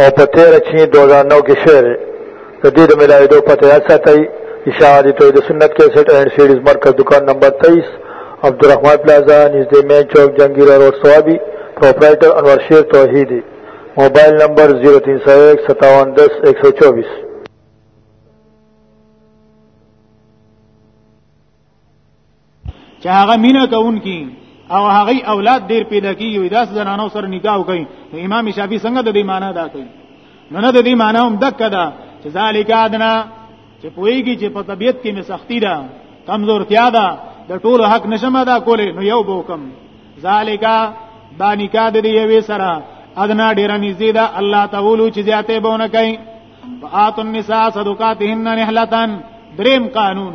او په 13 چی 2009 کې شعر د دې د ملاویدو پته یاد ساتئ اشاعتی توحید سنت 61 اینڈ سیډیز مرکز دکان نمبر 23 عبدالرحمن پلازا نږدې مین چوک جنگیرا روډ سوابي پرپرایټر انور شیر توحیدی موبایل نمبر 03015710124 Thank you. چې هغه مینه کوونکی او هغه اولاد ډیر پیدا کیږي داس زنانو سره نکاح کوي نو امام شافعي څنګه د دې معنی دا کوي نو نه د دې معنی هم دک ده چې ذالک ادنا چې پويږي چې په طبيعت کې مې سختی ده کمزورتیا ده د ټولو حق نشم ادا کولې نو یو بوکم ذالک دا نکاح د دې یوې سره ادنا ډیر نږدې ده الله تعالی چې زیاته بونه کوي فآت النساء صدقاتهن نحلتن دریم قانون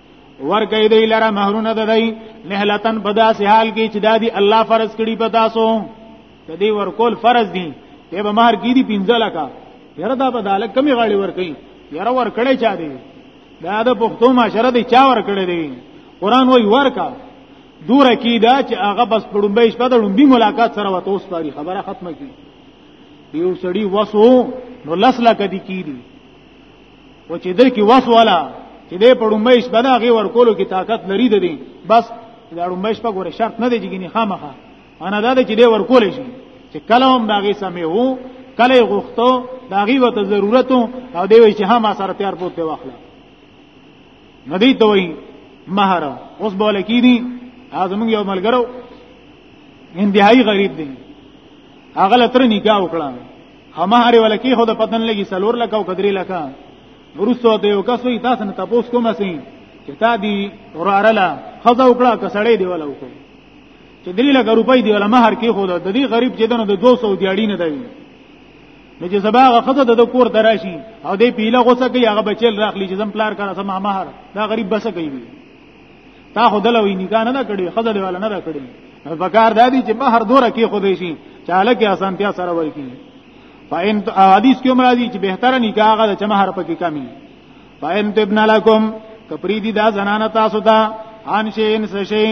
ورکې دی لره مہرونه ده دی نهلتن په داسې حال کې چې دادی الله فرض کړي په تاسو ته دی ورکول فرض دي ته به مہر کې دي 15 لکه یره دا په دالک کمی غاړي ورکې یره ورکړې چا دی دا د پښتو معاشره دی چا ورکړې دی قران وای ورکا دور کی دا چې هغه بس پړمبې شپه د لومبي ملاقات سره وته اوس پاري خبره ختمه کی دیو سړی وسو نو لس لکه دی کی دی و چې د کې وس والا چې د پړمېش بنا غي ورکولو کې طاقت لري دي بس دا پړمېش په ګوره شرط نه دی چې ګني خامخه انا دا چې د ورکول شي چې کله هم دا غي سمې وو کله غوښتو دا غي وته ضرورت او دی وی چې هم سره تیار پوتې واخله ندی ته وی مہر اوس بوله کی دي ازمن یو ملګرو انتهایی غریب دی هغه لتر نکاح وکړه اما هر ولکی خو د پتن لګي سلور لکه او قدرې لکه ورسو د یو کس وي تاسو نه تاسو کوم سي چې تا دی ورارلا خزا وکړه کسړې دی ولا وکړه چې دلی لکه روپۍ دی ولا مہر کې خو د دې غریب چې دنه د 200 دیاړي نه دی نو چې زباغه خزه د کور دراشي او دې پیله غوسه کوي هغه بچل راخلی چې زم پلار کړه سم مہر دا غریب بس کوي تا خو دلو یې نکاح نه کړی خزل والا نه کړی نو پکار دادی چې بهر دوره کې خو دې شي چاله کې اسانتیا سره ورکی فاین حدیث کې عمر دي چې بهتره نکاح هغه چې مہر پکې کمی فاین تبن لکم کپری دي دا زنانه تاسو ته ان شي ان شي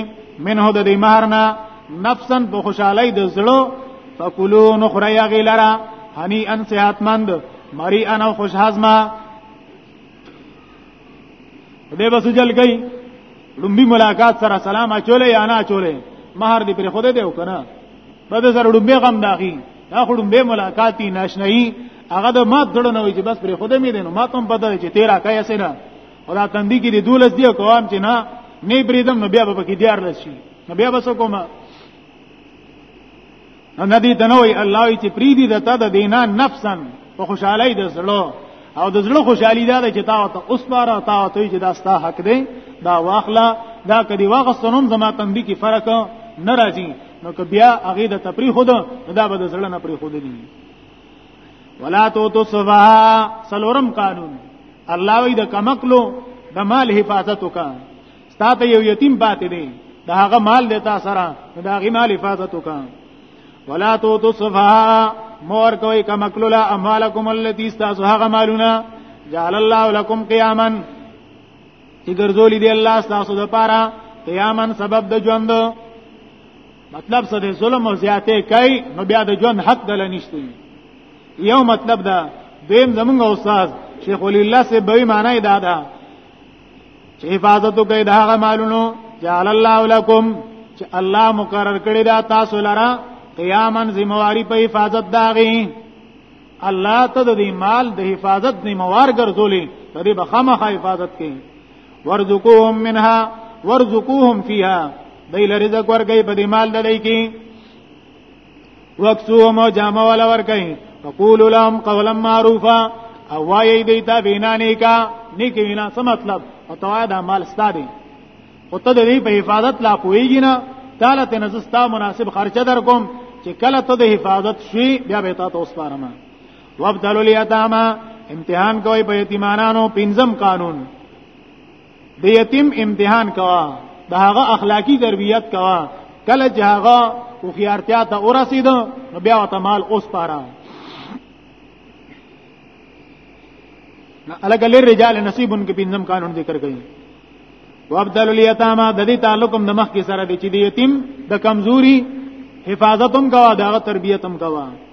منه د دې مہر نه نفسا په خوشالۍ د زړه فکلو نخریا غیلرا هنی ان صحتمند مری انا خوش هضمه به بس جل گئی لومبي ملاقات سره سلام اچولې یا نه اچولې مہر دې پر خوده دی وکنه په دې سره لومبي غم داغي دا خو لومبي ملاقات نه ناشنایی هغه د مات دړو نه وي چې بس پر خوده مې دینو ما ته هم پته چې تیرا کای سره خدا تندې کې دې دولس دی کوم چې نه نه بریدم نو بیا به کې دیار لسی نو بیا به څه کومه نو ندی تنوي الله چې پریدي د تا د دینا نفسن په خوشحالي د زړه او د زړه خوشحالي دا چې تا ته اوس بار او تا ته چې دا ستا حق دی دا واخلا دا کدی واغستنوم زما تنبی کی فرق ناراضي نو که بیا هغه د تپری خود دا به د زړه نه پری خود دی ولا تو تو سوا سلورم قانون الله وی د کمکلو د مال حفاظت وکړه ستا ته یو یتیم پاتې دی دا هغه مال دی تا سره دا هغه مال حفاظت وکا ولا تو تصفها مور کوي کما کللا اموالکم التي استاسو هغه مالونه جعل الله لكم قياما چې ګرځولې دی الله تاسو د پاره قیامن سبب د ژوند مطلب څه دی ظلم او زیاته کوي نو بیا د ژوند حق دل نشته یو مطلب دا دیم زمونږ استاد شیخ ولی الله سے به معنی دا ده چې حفاظت وکړي دا هغه مالونو جعل الله لكم چې الله مقرر کړی دا تاسو لره قیامن ذمہواری په حفاظت داغي الله ته د مال د حفاظت ذمہوار ګرځولې د دې بخامه حفاظت کوي ورزقوهم منها ورزقوهم فيها دای لرزق ورګي په دې مال دلای کې وقتو مو جامه ولا ور کوي فقول لهم قولا معروفا او وایي دی تا وینا نیکا نیک وینا څه مطلب او توا دا مال ستادي او ته د دې په حفاظت لا پويږي نه تعالی ته نزستا مناسب خرچه در کوم چې کله ته د حفاظت شي بیا به تا ته وسپارم وابدلوا الیتاما امتحان کوي په یتیمانانو پنځم قانون د یتیم امتحان کوا د هغه اخلاقی تربیت کوا کله چې هغه او خيارتیا ته ورسید نو بیا وته مال اوس پاره الګ لري رجال نصیبن کې پینځم قانون ذکر کړي وابدل الیتاما د دې تعلقم د مخ کې سره د چې د یتیم د کمزوري حفاظتم کوا دغه تربیتم کوا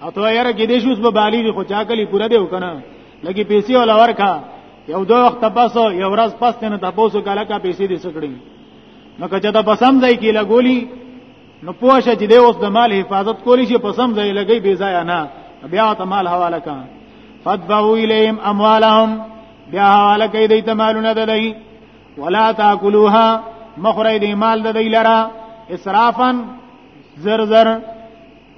اته یاره کې دې شوس به بالی دی خو چا کلی پورا دی وکنه لګي پیسې ولا ورکا یو دوه وخت پس یو ورځ پس نه تاسو کاله کا پیسې دې سکړي نو کچا ته پسم ځای کې لګولي نو پوښه چې دې اوس د مال حفاظت کولی شي پسم ځای لګي بې ځای نه بیا ته مال حواله کا فدبو الیهم اموالهم بیا حواله کوي دې ته مالونه ددای ولا تاکلوها مخری دې مال ددای لرا اسرافن زر زر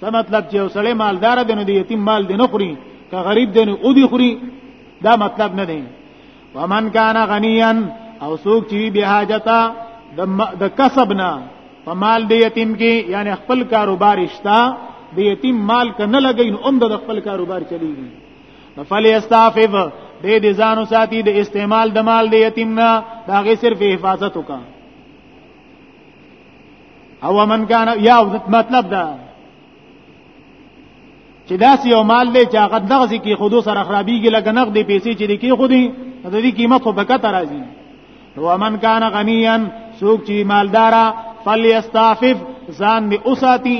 څه مطلب چې وسړی مالدار دی نو د یتیم مال دی نه خوري که غریب دی نو او دی خوري دا مطلب نه دی ومن کان غنیا او سوق چې به حاجتا د کسب نه په مال دی یتیم کې یعنی خپل کاروبار اشتا د یتیم مال کنه لګی نو اوم د خپل کاروبار چلیږي فل استعفف دې دې ځانو ساتي د استعمال د مال د یتیم نه دا غي صرف حفاظت وکړه او من کان یا مطلب دا چې داس یو مال دی چې هغه دغه ځکه خودو سره خرابېږي لکه نقد دی پیسې چې دی کې خودي د دې قیمت خو بکت راځي او من کان غنیا سوق چې مالدارا فلیستعفف ځان دی اوساتی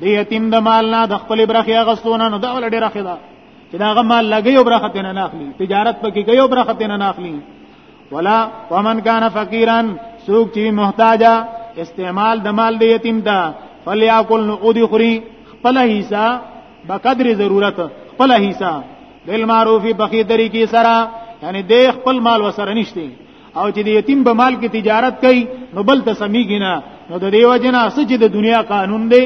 د یتیم د مال نه د خپل برخه غستونه نو دا ول ډیره خدا چې دا غمال لګي او برخه نه اخلي تجارت پکې کوي او برخه نه اخلي ولا ومن کان فقیرا سوق چې محتاجا استعمال د مال د یتیم دا فلیاکل نو او دی خوري خپل حصہ بقدر ضرورت خپل حصہ بالمعروف بخی طریقې سره یعنی د خپل مال وسره نشته او چې د یتیم په مال کې تجارت کوي نو بل ته سميږي نه نو د دیو جنا سچ د دنیا قانون دی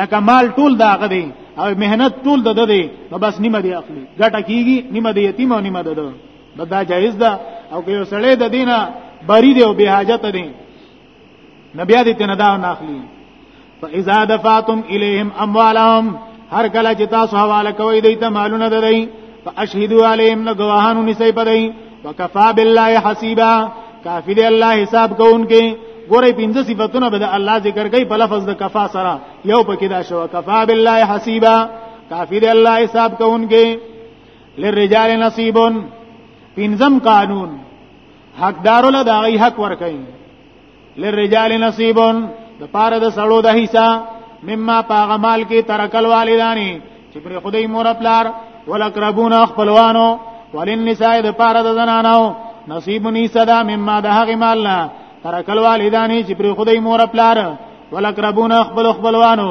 لکه مال ټول داغه دی او مهنت ټول د ده دی نو بس نیمه دی اخلي ګټه کیږي نیمه دی یتیم او نیمه ده دا, دا جایز ده او که یو سړی د دینه بری دی او به حاجت دی نبی دې ته نه دا ناخلی فاذا دفعتم اليهم اموالهم هر کله چې تاسو حواله کوي دوی ته مالونه ددای فاشهدوا عليهم نو گواهانو نسی پدای وکفا بالله حسیبا کافی دی الله حساب کوونکې ګورې پنځه صفاتونه به د الله ذکر کوي په لفظ د کفا سره یو پکې دا شو کفا بالله حسیبا کافی دی الله حساب کوونکې للرجال نصیب پنځم قانون حقدارو له دغه حق ورکړي للرجال نصیب د پاره د سړو د حصہ مما پاغه مال کې ترکل والدانی چې پر خدای مور پلار ولقربون خپلوانو وللنساء د پاره د زنانو نصیب نیسه دا مما د هغه مال نه ترکل والدانی چې پر خدای مور پلار ولقربون خپل خپلوانو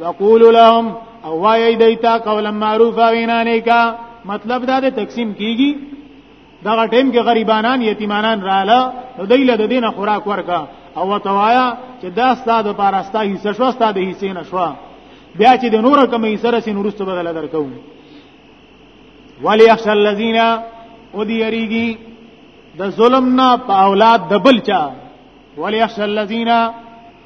وقول لهم او وای دیتا قولا معروفا وینا نیکا مطلب دا د تقسیم کیږي دا ټیم کې غریبانان یتیمانان رااله نو دی له دینه خوراک ورکا او وتوایا چې دا ستاد پر استا حصہ شو ستاد حصے نشوا بیا چې د نور کوم حصہ رسې نورسته بدل درکو وليخش الذين او دی یریږي د ظلم نه په اولاد د بلچا وليخش الذين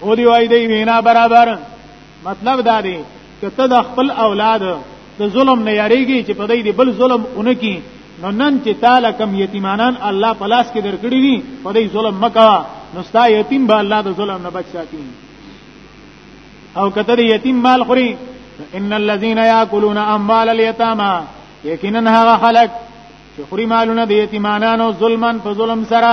او دی وای دی وینا برابر مطلب دا دی چې ته د خپل اولاد د ظلم نه یریږي چې په دې دی بل ظلم اونکی نو نن چې تعالی کم یتیمانان الله پلاس کې درکړي دي په دې ظلم مکا نو ستا یتیم به الله د ظلم نه بچ ساتي او کته یتیم مال خوري ان الذين ياكلون اموال اليتامى یقینا هغه خلق چې خوري مالونه د یتیمانانو ظلمن په ظلم سره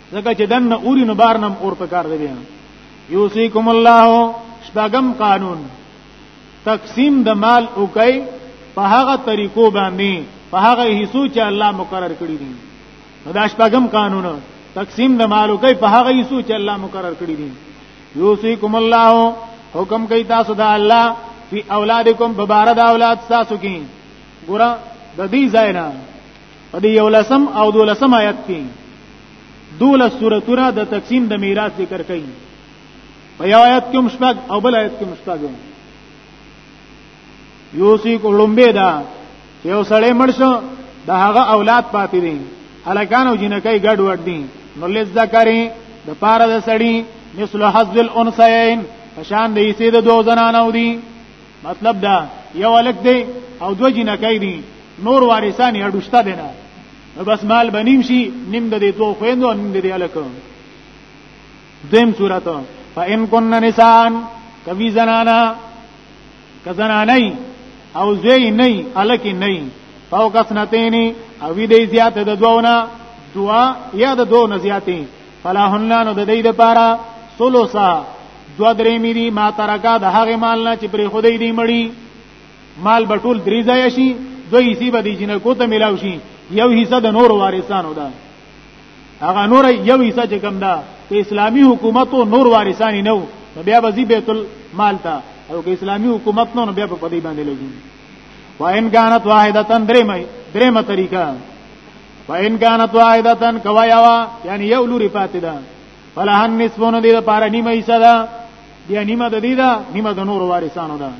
ځکه چې دنه اوري نو بار نم اور په کار دی بیا یوسیکم الله شپږم قانون تقسیم د مال وکي په هغه طریقو باندې په هغه حصو چې الله مقرر کړی دي نو دا شپږم قانون تقسیم د مال وکي په هغه حصو چې الله مقرر کړی دي یوسیکم الله حکم کوي تاسو د الله فی اولادکم ببارد اولاد تاسو کې ګور د دې ځای نه په دې یو لسم او دو لسم آیت کې دوله سورتونه د تقسیم د میراث ذکر کړي په یو آیت کې مشبق او بل آیت کې مشبق یوسی کولمبه دا یو سړی مړ شو د هغه اولاد پاتې دي الکانو جنکای ګډ وډ دي نو لذکرې د پاره د سړی مثل حظ الانثيين فشان دې سید دو زنانو دي مطلب دا یو الک دی او دو جنکای دي نور وارثان یې اډوشته دي نه بس مال بنیم شي نیم د دې دوه خويندو نیم د دې الکو دیم صورت فإن كن نسان کوي زنانا کزنا نه او زوی نه الکی نه فوق سنتين او دې زیات د دوونه دوا یا د دوه زیاتې فلاهن نو د دې لپاره سلوسا دو درې مې دي ما ترکا د هغه مال نه چې پرې خدای دې مړی مال به ټول درې ځای شي دوی حصے به د جنکو ته ملاو شي یو حصہ د نور وارثانو ده هغه نور یو حصہ چې کوم ده ته اسلامی حکومت او نور وارثان نه وو بیا به زی بیت المال ته او که اسلامی حکومت نو بیا په دې باندې لګي وان كانت واحده درېمه درېمه طریقه وان كانت واحده کوایا یعنی یو لوري پاتې ده فلهن نصفونه دې لپاره نیمه حصہ ده بیا نیمه د دې ده نیمه د نور وارثانو ده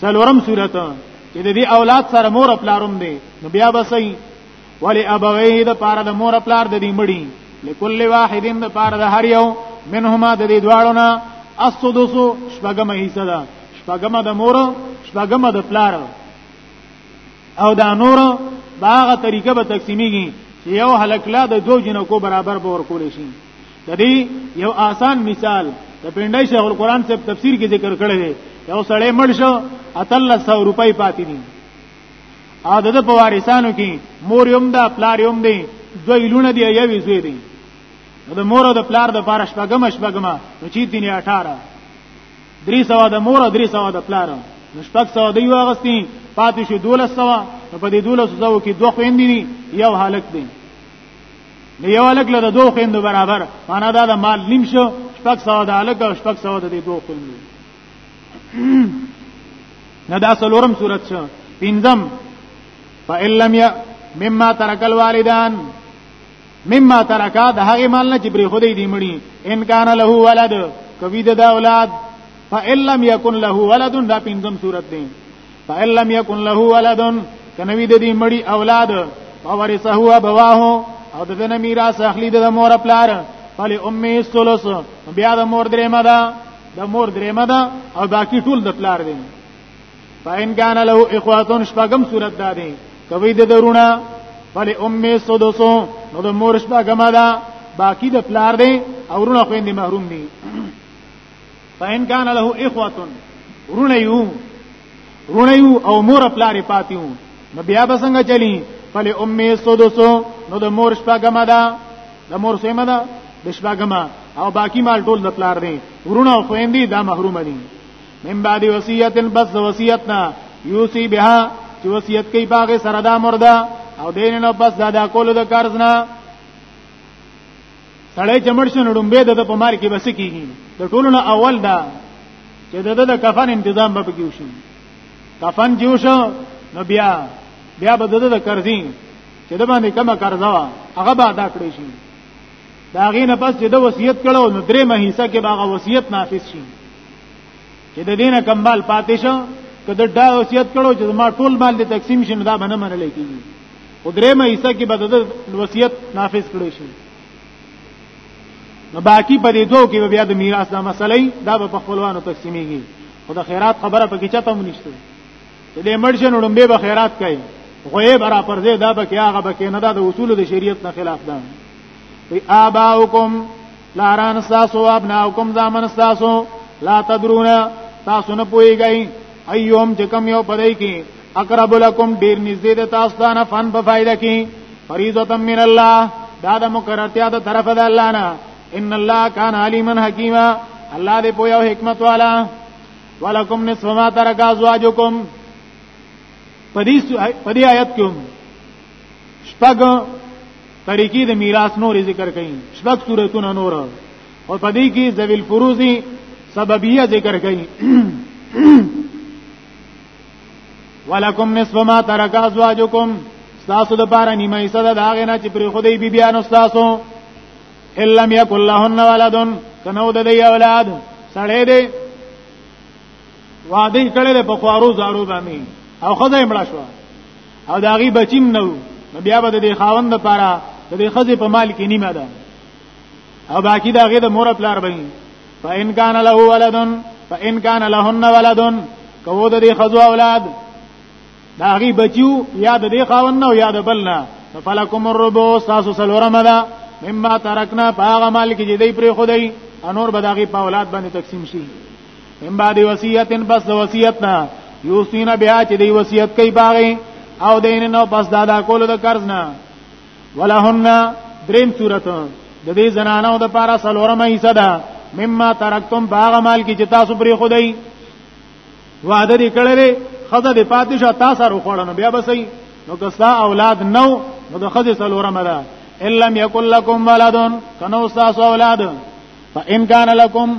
سلورم صورت چې د دې اولاد سره مور او پلارم دی نو بیا به صحیح ولی ابوی د پاره د مور او پلار د دې مړی لکل واحدین د پاره د هر یو منهما د دې دواړو نه السدس شپږمه حصہ ده شپږمه د مور شپږمه د پلار او دا نور باغه طریقه به تقسیمیږي یو هلکلا د دوه جنکو برابر به ورکول شي د دې یو آسان مثال د پندای شیخ القرآن صاحب تفسیر کې ذکر کړی دی یو سړی مړ شو اتل 100 روپۍ پاتې دي ا د په وارثانو کې مور یوم دا پلار یوم دی دوی لونه دی یوې زوی دی د مور او د پلار د پاره شپګم شپګم نو چې دین 18 درې سوا د مور او درې سوا د پلار نو شپږ سوا دی واغستی پاتې شو 12 سوا په دې 12 سوا کې دوه خويندې یو حالت دی نو یو الک له دوه خويندو برابر معنا دا د مال نیم شو شپږ سو د الک او شپږ سو د دوه خويندو نه دا سلورم صورت شو پینځم فإِن لَّمْ يَ مما ترک الوالدان مما ترکا د هغه مال نه چې بری خو دې دی مړي ان کان له ولد کوي د اولاد فإِن لَّمْ يَكُن لَّهُ وَلَدٌ دا پینځم صورت دی فإن لم يكن له ولد کنوی د دې مړی اولاد فورثه هو بواه او د دې میراث اخلي د مور پلار فلی امي الثلث بیا د مور درې مده د مور درې مده او باقی ټول د پلار دي فإن كان له اخواتون شپغم صورت دا دي کوي د درونه فلی امي السدس نو د مور شپغم ده باقی د پلار دي او ورونه خويندې محروم دي فإن كان له إخوة رونه یو رونه یو او مور پلار پاتیو نو بیا به څنګه چلی فل امي سدسو نو د مور شپګما ده د مور سیمه ده د شپګما او باقی مال ټول د پلار دی ورونه او خويندې دا محروم دي من بعد وصیت بس وصیتنا یوسی بها چې وصیت کوي باغ سره دا مرده او دین نو بس دا, دا کول د قرض نه سړی چې مړ شو نو ډومبه د په مار کې بس کیږي د ټولو نه اول دا چې د د کفن تنظیم به پکې وشي کفن جو شو نو بیا بیا به د قرضې چې د باندې کومه قرضه وا هغه به ادا کړی شي دا غینه پس چې د وصیت کړو نو درې مهیسه کې باغه وصیت نافذ شي چې د دینه کم مال پاتې شو کله دا وصیت کړو چې ما ټول مال د تقسیم شین دا باندې منل کیږي او درې مې حصہ کې به د وصیت نافذ کړو شي نو باقی په دې دوه کې بیا د میراث د مسلې دا په خپلوانو تقسیمېږي خو د خیرات خبره پکې چاته مونږ نشته دې مرشن وړمبه به خیرات کوي خو یې برا پر دې دا به کې هغه به کې نه دا د اصول د شریعت نه خلاف ده وی آباؤکم لاران تاسو او ابناکم زامن تاسو لا تدرون تاسو نه پويږئ ايوم چې کم یو پدای کی اقرب لکم ډیر نږدې د تاسو ته فن په فائدہ کی فریضه من الله دا د مقررتیا د طرف د الله نه ان الله کان علیما حکیما الله دې پویا او حکمت والا ولکم نصف ما ترک ازواجکم پدې پدې آیت کوم شپږ طریقې د میراث نور ذکر کړي شپږ صورتونه نور او په دې کې ذویل فروزی سببیه ذکر کړي ولکم نصف ما ترک ازواجکم تاسو د پاره نیمه حصہ د هغه نه چې پر خدای بی بیان تاسو الا یکل لهن ولدن کنو د دی اولاد سړې دی وادي کړي په خوارو زارو باندې او خدای مړ شو او دا غي بچیم نو بیا به د خاوند لپاره د خزې په مال کې نیمه ده او باقی دا غي د مور پلار بین فإن كان له ولد فإن كان لهن ولد کوو د دې خزو اولاد دا غي بچو یا د دې خاوند نو یا د بلنا فلکم الربو ساسو سلورم ده مما ترکنا پاغه مال کې دې پرې خدای انور بداغي په اولاد باندې تقسیم شي من بعد وصیت پس د وصیت نه یوسینا بیا چې دی وصیت کوي باغې او دین نو پس دا دا کول د قرض نه ولهن دریم صورت د دې زنانو د پارا سلورمه حصہ ده مما ترکتم باغ مال کې چې تاسو پرې خدای وعده دې کړلې خزه دې پاتې شو تاسو سره خوړنه بیا بسې نو که ستا اولاد نو نو د خزه سلورمه ده ان لم یکل لکم ولدن کنو تاسو اولاد فان کان لکم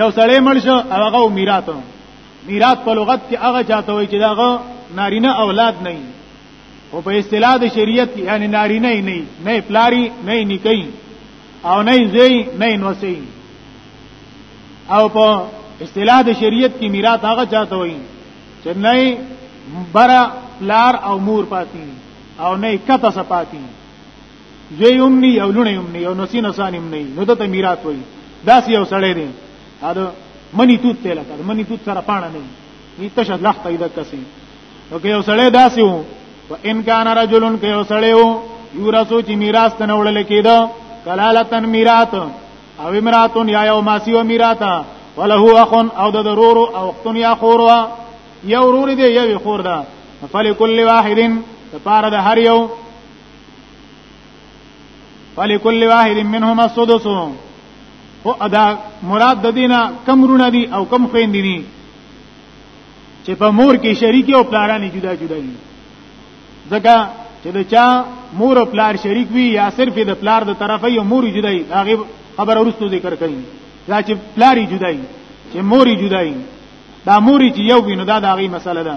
یو سړی مړ شو هغه میراث میراث په لغت کې هغه چاته وي چې داغه نارینه اولاد نه وي او په اصطلاح د شریعت یعنی نارینه نه نه پلاری نه نکي او نه زی نه نوسی او په اصطلاح د شریعت کې میراث هغه چاته وي چې نه برا لار او مور پاتی او نه کته سپاتی زوی هم نه یو لونه هم نه یو نسی نسان هم نه نو ته میراث وای داس یو سړی دی دا منی توت ته لکه منی توت سره پانه نه ني تشه لخ پیدا کسي او که یو سړی داسې وو و ان کان رجلن که یو سړی وو یورثو چې میراث ته وړل کېده کلالتن میراث او امراتون یا یو ماسی و میراثا وله اخون او د ضرور او اختن یا خوروا یو رور دی یو خور ده فلکل واحدن لپاره د هر یو فلکل واحد منهما السدس او ادا مراد د دینه کم رونه دي او کم خويند دي چې په مور کې شریک او پلارانی جدا جدا دي ځکه چې د چا مور او پلار شریک وي یا صرف د پلار د طرفه یو مور جدا دي هغه خبر ورستو ذکر کوي دا چې پلاری جدا دي چې موري جدا دي دا موري چې یو وینو دا د هغه مسله ده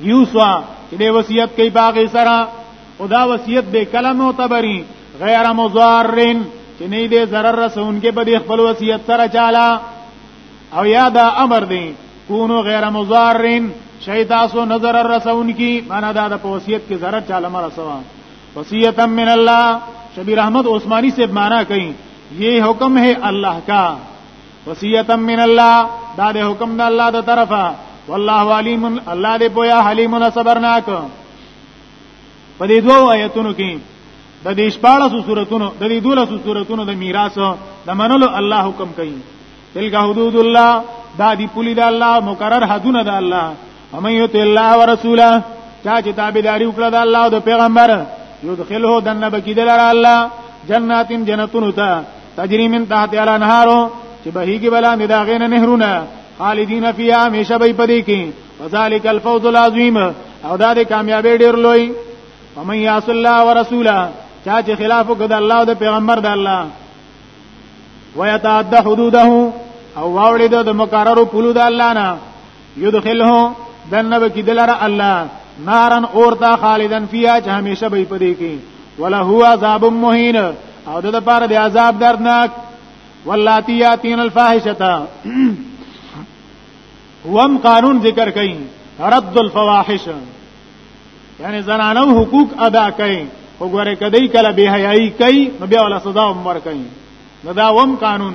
یوسوا چې د وصیت کوي باغ سره او دا وصیت به کلم او تبری غیر مضارن چې نه دې zarar رسونکې په دې خپل وصیت سره چاله او یا دا امر دی کونو غیر مضارن شي تاسو نظر رسون کی معنا دا د وصیت کې zarar چاله مر سوا وصیتا من الله شبیر احمد عثماني سے معنا کوي یہ حکم ہے اللہ کا وصیتا من الله دا د حکم د الله د طرفه والله علیم الله دې پویا حلیم صبرناک په دې دوه آیتونو کې د دې شپاړس سوراتونو د دې دولس سوراتونو د میراث د منلو الله حکم کوي تلک حدود الله دا دی پولی د الله مقرر حدونه د الله امن یت الله ورسوله چا چې تابعداري وکړه د الله او د پیغمبر یدخله دنه بکیدل الله جناتین جنتون ته تجری من تحت الانهار چې بهیږي بلا نه دا غینه نهرونه خالدین فی همیشه به پدې کې وذالک الفوز العظیم او دا د کامیابی ډیر لوی ومن یعص الله ورسوله چا چې خلاف وکړ الله او د پیغمبر د الله ويتعدى حدوده او واوړي د مقررو پلو د الله نه یدخله دنه بکی دلر الله نارن اورتا خالدن فیا چې همیشه به پدې کې ولا هو عذاب مهین او د لپاره د عذاب دردناک ولاتی یاتین الفاحشه وم قانون ذکر کئ رد الفواحش یعنی زنانو حقوق ادا کئ وګوره کدی کله به حیاي کئ نو بیا ولا سزا عمر کئ نو دا وم قانون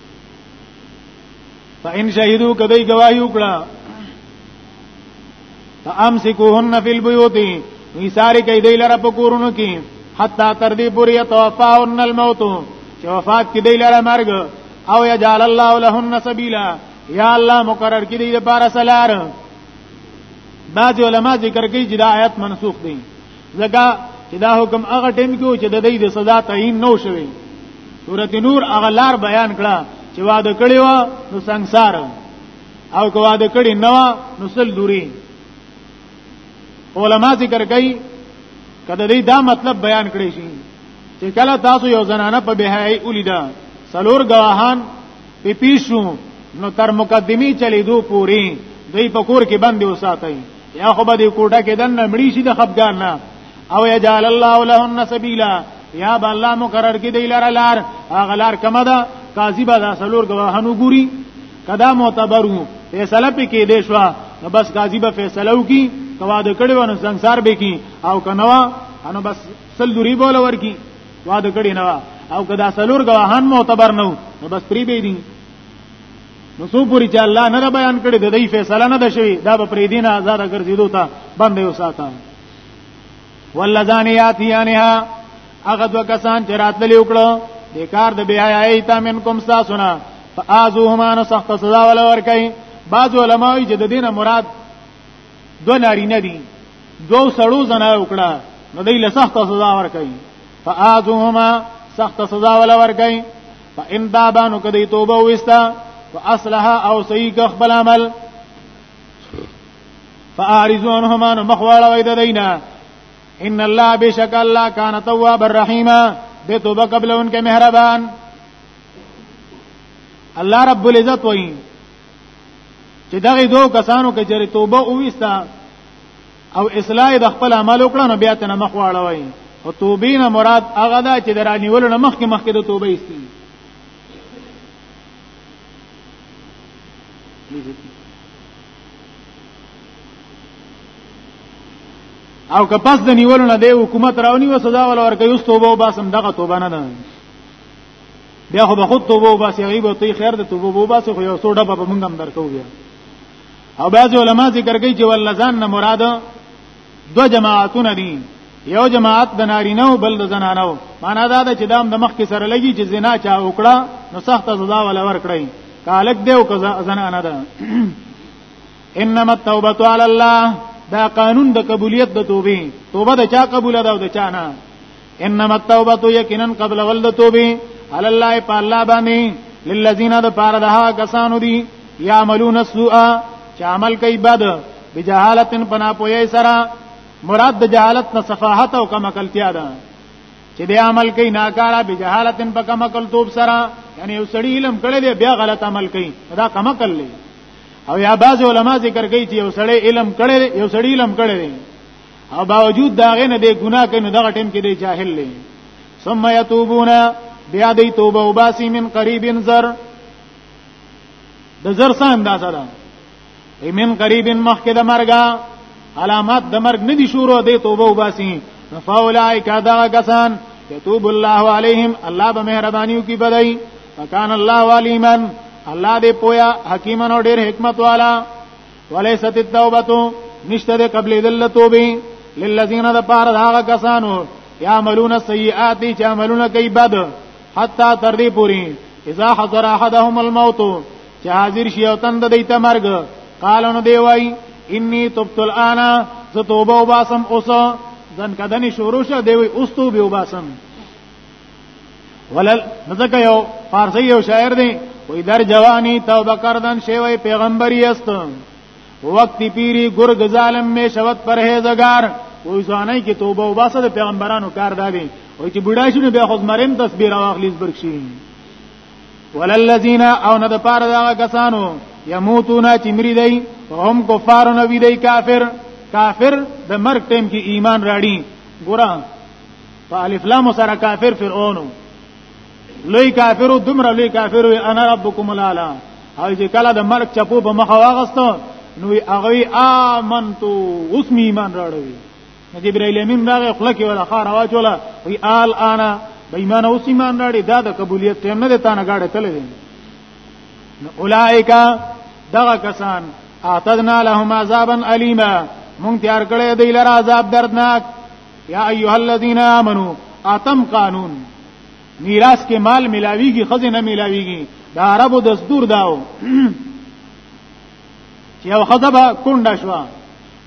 فإن شهدوا کدی گواہی وکړه فامسكوهن في البيوت ایثاری کای دی لره په کورونو کې حتا تر دې پوری توفاون الموت چې وفات کې دی لره مرګ او یجعل الله لهن سبیلا یا الله مقرر کې دی لپاره سلار بعض علما ذکر کوي چې دا آیات منسوخ دي زګه چې دا حکم هغه ټیم کې چې د دې د سزا تعین نو شوی سورۃ نور هغه لار بیان کړه چې واده کړی و نو ਸੰسار او کو واده کړی نو نو سل دوری علما ذکر کوي کله دې دا مطلب بیان کړی شي چې کله تاسو یو زنانه په بهای ولیدا سلور گواهان په پیښو نو تر مقدمی چلی دو پوری دوی په کور کې باندې وساتای یا خو به دې کوټه کې دنه مړی شي د خپګان نه او یجعل الله لهن سبیلا یا به الله مقرر کې دی لار لار هغه لار کومه ده قاضي به دا سلور گواهانو ګوري کدا معتبر وو فیصله پې کې دی شو نو بس قاضي به فیصله وکي کوا د کړي ونه سنگسار به کی او کنوا انو بس سل دوری بوله ورکی واده کړي نه او کدا سلور گواهان معتبر نو بس پری به دي نو سو پوری چې الله نه بیان کړي د دې فیصله نه ده شوی دا به پرې دینه آزاد ګرځیدو ته باندې وساته والذان یاتیانها هغه دوه کسان چې راتللی وکړو د کار د بیا ایت من کوم ساسونه فازوهما نو سخت سزا ولا ور کوي بعض علما یې د دینه مراد دو نارینه دي دو سړو زنا وکړه نو دې له سخت سزا ور کوي فآتوهما سخت سزا ولا ورګي فإن تابا نو کدی توبه وستا فاصلح او صحیح ک خپل عمل فاعرضوا عنهما نو مخواله وید دینا ان الله بشک الله کان تواب الرحیم د توبه قبل ان کې مهربان الله رب العزت وایي چې دغه دوه کسانو کې چې توبه وستا او اصلاح د خپل عمل وکړه نو بیا ته نه مخ واړوي او توبې نه مراد هغه دا چې درانیول نه مخکې مخکې د توبې استي او که پس د نیولو نه د حکومت راونی و سزا ول ورکه یو توبه و باسم دغه توبه نه ده بیا خو به خود توبه و باسي غیب ته خیر د توبه و باسي خو یو څو ډبه به مونږ هم درکو بیا او بعض علما ذکر کوي چې ول ځان نه مراد دو جماعتونه دي یو جماعت د نارینه او بل د زنانو معنا دا ده چې دام د مخ کې سره لګي چې زنا چا وکړه نو سخت سزا ولا ور کړی کالک دیو که زنانه ده انما التوبه علی الله دا قانون د قبولیت د توبې توبه د چا قبول ده او د چا نه انما التوبه یقینا قبل ولد توبه علی الله په الله باندې للذین د پاره ده کسانو دی یعملون السوء چې عمل کوي بد بجهالت پنا پوی سره مراد د جهالت نه صفاحت او کم عقلتیا ده چې بیا عمل کوي ناکارا بجهالت په کم عقل توب سره یعنی یو سړی علم کړی دی بیا غلط عمل کوي دا کم عقل دی او یا بعض علما ذکر کوي چې یو سړی علم کړی یو سړی علم کړی دی او باوجود دا غې نه دی ګناه کوي نو دغه ټیم کې دی جاهل لې ثم يتوبون بیا دی توبه وباسي من قریب زر د زر سان دا سره من قریب مخکې د مرګا علامات د مرګ نه دي شروع دی توبه وباسي فاولائک دا کسان یتوب الله علیهم الله به مهربانیو کی بدای فکان الله علیمن الله دې پویا حکیمن او ډېر حکمت والا وليست التوبه نشته د قبل ذل توبه للذین د پار هغه کسانو یعملون السیئات چې عملونه کوي بد حتا تر دې پوری اذا حضر احدهم الموت چې حاضر شي او تند دې ته مرګ قال نو دی وای انی تبت الان زه توبه وباسم اوس ځن کدنې شروع شه دی وای اوس توبه وباسم ولل نزدکه یو فارسی یو شاعر دی وی در جوانی توبه کردن شوی پیغمبری است وقت پیری گرگ ظالم می شود پرهیزگار وی ځواني کې توبه او باسه د پیغمبرانو کار دادی وی چې بډای شونه بیا خود مریم تصویر واخلیز برکشي وللذین او نه د پاره دا کسانو یموتون چې مری دی هم کفار نه وی دی کافر کافر د مرګ ټیم کې ایمان راړي ګورم په الف لام سره کافر فرعون لوی کافر دومره لوی کافر وي انا ربکم الاعلى او چې کله د مرګ چپو په مخه واغستو نو هغه آمنتو اوس می ایمان راړوي نو جبرائیل امین راغی خپل کې ولا خار واچولا وی آل انا به ایمان اوس ایمان راړي دا د قبولیت ټیم نه دی تانه گاډه تللی دی نو اولائکا دغه کسان اعتدنا لهم عذابا الیما مونږ تیار کړی دی لره عذاب دردناک یا ایها الذین آمنو اتم قانون میراث کې مال ملاویږي خزه نه ملاویږي دا عربو دستور داو چې یو خزه به کونډه شو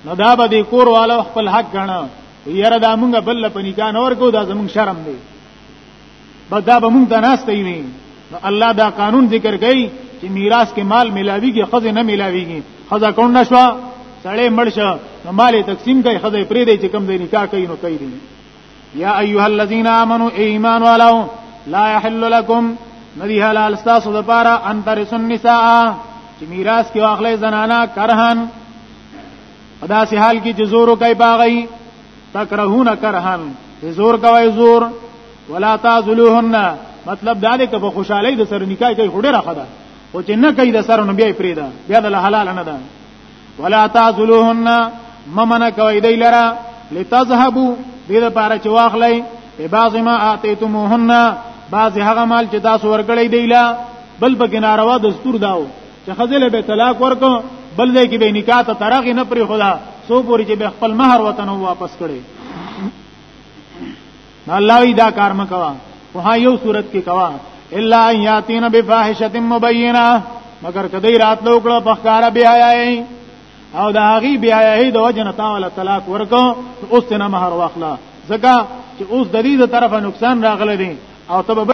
نو دا به د کور والو خپل حق غنه یره دا مونږ بل په نکاح نور کو دا زمونږ شرم دی بس دا به مونږ ته ناشته وي نو الله دا قانون ذکر کوي چې میراث کې مال ملاويږي خزه نه ملاويږي خزه کون نشو سړې مرشه نو مال تقسیم کوي خزه پرې دی چې کم دی نکاح کوي نو کوي دی یا ایها الذین آمنو ایمان والو لا یحل لكم ندی حلال تاسو د پاره ان ترسن نساء چې میراث کې واخلې زنانا کرهن ادا سه حال کې جزورو کوي باغی تکرهون کرهن زور کوي زور ولا تعذلوهن مطلب دا دی که په خوشحالي د سر نکاح کوي هډه راخه ده او چې نه کوي د سر نو بیا پریدا بیا د حلال نه ده ولا تعذلوهن ممن کوي دی لره لتذهبوا دې لپاره چې واخلې په بعض ما اعطيتموهن بعض هغه مال چې تاسو ورکړې دی لا بل په کناروا دستور داو چې خزل به طلاق ورکو بل ځای کې به نکاح ته ترغه نه پری خدا سو پوری چې به خپل مہر وطن واپس کړي الله وی دا کار مکوا وها یو صورت کې کوا الا یاتین بفاحشه مبینه مگر کدی رات لو کړه په ښکارا بیا یې او دا غي بیا یې د وجنه تعالی طلاق ورکو اوس تنه مہر واخلا ځکه چې اوس د دې طرفه نقصان راغلی دی او تب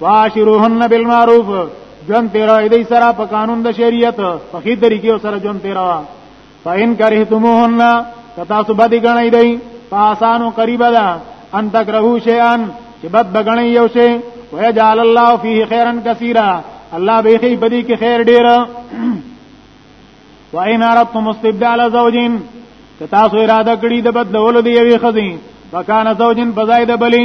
واشروهن بالمعروف جون تیرا دې سره په قانون د شریعت په خې طریقې سره جون تیرا فین کرهتموهن کتا سو بدی غنی دی پاسانو قریب ده ان تکرهو شیان چې بد بغنی یو شی ويجعل الله فيه خيرا كثيرا الله به خې بدی کې خیر ډیر و ان اردتم استبدال زوجین کتا سو اراده کړی د بدلولو دی یوې خزین فکان زوجین بزاید بلی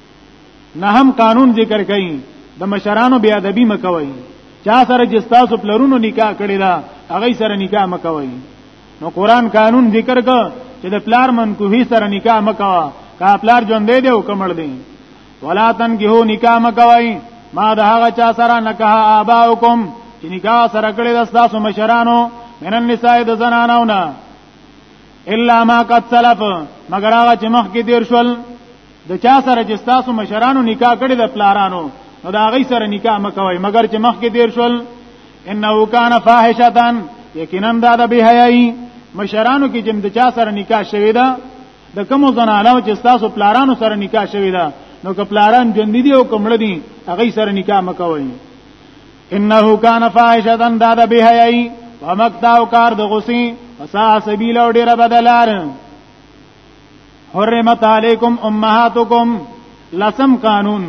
نه هم قانون ذکر کړي د مشرانو بیا ادبی مکوي چا سره چې تاسو پلرونو نکاح کړی دا هغه سره نکاح مکوي نو قران قانون ذکر کو چې د پلار منکوهي سره نکاح مکوا کا پلار ژوند دی او کمړ دی ولا تنکحو نکاح مکوي ما د هغه چا سره نکاح آباؤکم چې نکاح سره کړی د تاسو مشرانو من النساء د زنانو نه الا ما قد سلف مگر هغه چې مخکې دیر شول د چا سره چې تاسو مشرانو نکاح کړی د پلارانو نو دا غي سره نکاح مکوي مګر چې مخکې دیر شول انه کان فاحشتان یقینا دا د بهایي مشرانو کې جن د چا سره نکاح شوی دا د کوم زنانو چې تاسو پلارانو سره نکاح شوی دا نو که پلاران جن دي او کومړ دي هغه سره نکاح مکوي انه کان فاحشتان دا د بهایي ومقتا او کار د غسی فسا سبیل او ډیره بدلار حرمت علیکم امهاتکم لسم قانون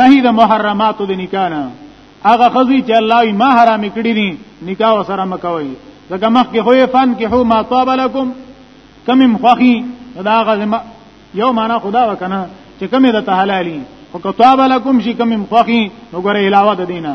نهی د محرمات د نکاح نه هغه خزي چې الله یې ما حرام کړی دي نکاح سره مکوي ځکه مخکې خو یې فن کې هو ما طاب لكم کم مخخي دا غزم یو معنا خدا وکنه چې کم د تحلالي او کتاب لكم شي کم مخخي نو ګره علاوه د دینه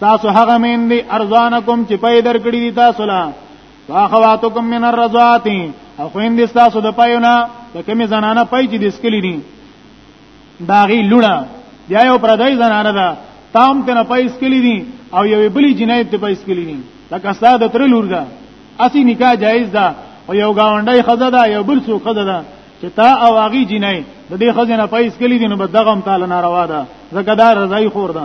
تاسو هغه مين دي ارزانکم چې پي در کړی دي تاسو لا واخواتکم من الرضات او خويند تاسو د پيونه د کمی زنانه پي چې دسکلی دي داغي لونه بیا یو پردای زنانه ده تام کنه پیس کلی دي او یو بلی جنایت ته پیس کلی دي لکه ساده تر لور ده اسی نکاح جایز ده او یو گاونډي خزه ده یو بل څو خزه ده چې تا او هغه جنای د دې خزه نه پیس کلی دي نو بدغم تعالی ناروا ده زکه دا رضای خور ده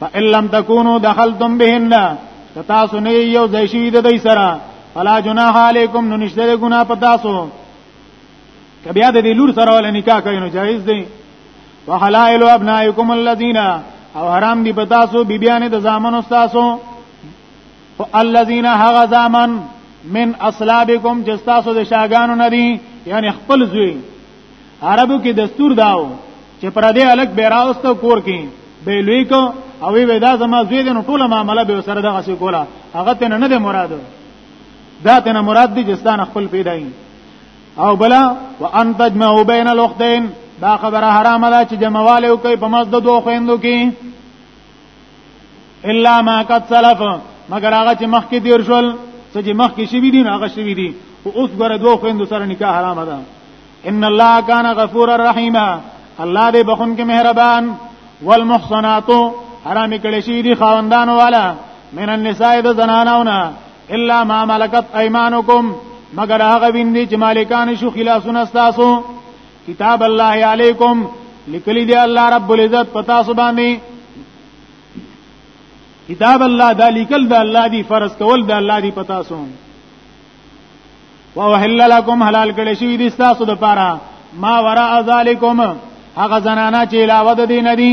فإن لم تكونوا دخلتم بهن کتا سنې یو ځای شوی د دې سره فلا جناح علیکم نو نشته ګنا پتا سو کبیا د دې لور سره ول نکاح کوي نو جایز دی وحلائل ابنائکم الذین او حرام دی پتا سو بیبیانه د زامن استاسو الذین هغه زامن من اصلابکم جستاسو د شاګانو ندی یعنی خپل زوی عربو کې دستور داو چې پر دې الګ بیراوسته کور کې به لوی کو او وی دا زما زوی دنو ټوله معاملې به سره دغه سی کوله هغه ته نه ده مراد دا ته مراد دي جستان خپل پیدای او بلا وان تجمعوا بین الاختین دا خبره حرامه ده چې جمعواله کوي په مزد دوه خويندو کې الا ما قد سلف مگر هغه چې مخکې دیر شول څه چې مخکې شوی دي هغه شوی دي او اوس ګره دوه خويندو سره نکاح حرام ده ان الله کان غفور الرحیم الله دې بخون کې مهربان والمحصنات حرام کړي شي دي خاوندان والا من النساء د زنانونه الا ما ملکت ايمانکم مگر هغه ویندي چې مالکان شو خلاصونه تاسو کتاب الله علیکم لیکلی دی الله رب العزت پتا سبحانه کتاب الله دا لیکل دا الله دی فرض کول دا الله دی پتا سو واحل لكم حلال کړي شوی دي تاسو د پاره ما وراء ذالکم هغه زنانا چې علاوه د دین دي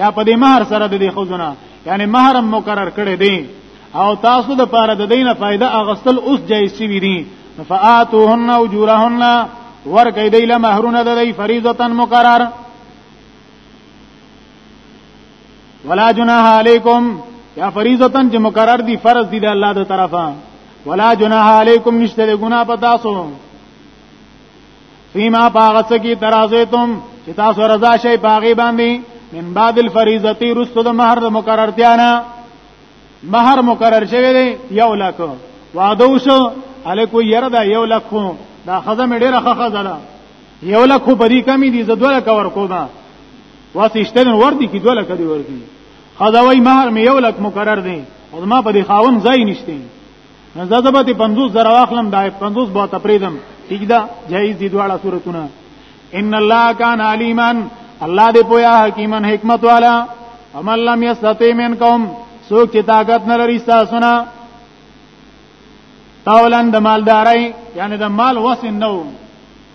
یا په دې مہر سره د دې خوځنه یعنی مہر مقرر کړی دی او تاسو د پاره د دینه فائدہ اغستل اوس جایز شوی دی فآتوهن اجورهن ورکې دی له مہرونه د دې فریضه مقرر ولا جناح علیکم یا فریضه چې مقرر دی فرض دی د الله د طرفه ولا جناح علیکم نشته ګنا پتا سو فيما باغت کی ترازیتم چې تاسو رضا شي باغی باندې من بعد الفریضه رستو د مہر د مقرر دیانا مہر مقرر شوی دی یو لک وعده وشو الکو یره دا یو لک خو دا خزه مې ډیره خخه زله یو لک خو بری کمی دی زه دوه لک ور کوم واسه اشتن ور دي کی دوه لک دی ور کی خزه وای مہر مې یو لک مقرر دی او ما په دې خاون ځای نشته نه زده به 50 زره واخلم دا 50 به تپریدم ٹھیک ده جایز دي دواړه صورتونه ان الله کان علیما الله دې پویا حکیمن حکمت والا ومن لم یستطیع منکم سوک چې طاقت نه لري تاسو نه تاولن د مالداري یعنی د مال وسن نو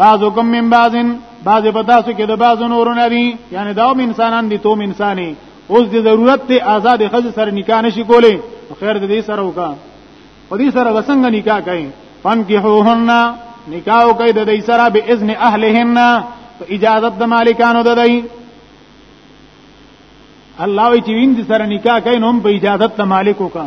بعضکم من بعضن بعض په تاسو کې د بعض نورونه دي یعنی دا هم انسانان دي ته هم انساني اوس د ضرورت ته آزاد خځه سره نکاح نشي کولای خیر د دې سره وکا په دې سره وسنګ نکاح کوي فن کې هوهن نکاح کوي د دې سره به اذن اهلهن په اجازه د مالکانو د دې الله وی چې وین دي سره نکاح کوي نو په اجازه د مالکو کا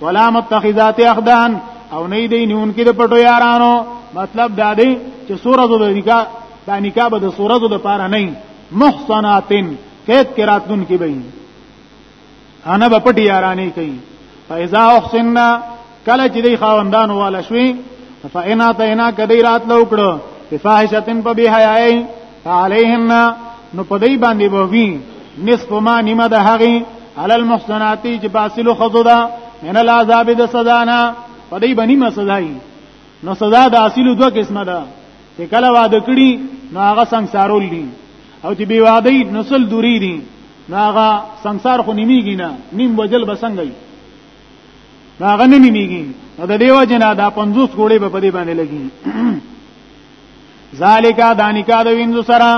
ولا متخذات اخدان او نه دی نیون کې د پټو یارانو مطلب دا دی چې سورہ د نکاح دا نکاح به د سورہ د پاره نه محصناتن قید کراتون کې به انا به پټي یارانه کوي فاذا احسننا کله چې دی خاوندان والا شوي فإنا تینا کدی رات لو کړو فاحشتن په بهای علیهن نو په دې باندې بوي نصف ما نیمه ده هغه علی المحسنات چې باسلو خذدا من العذاب د سزانا په دې باندې ما سزای نو سزا د اصلو دوه قسمه ده چې کله واده کړي نو هغه سنگسارول دي او چې بي واده نسل دوری دي نو هغه سنگسار خو نیمیږي نه نیم وجل بسنګي نو هغه نیمیږي نو د دیو جنا دا 50 ګوړې په دې باندې لګي ذالک دا نکاح د وینځو سره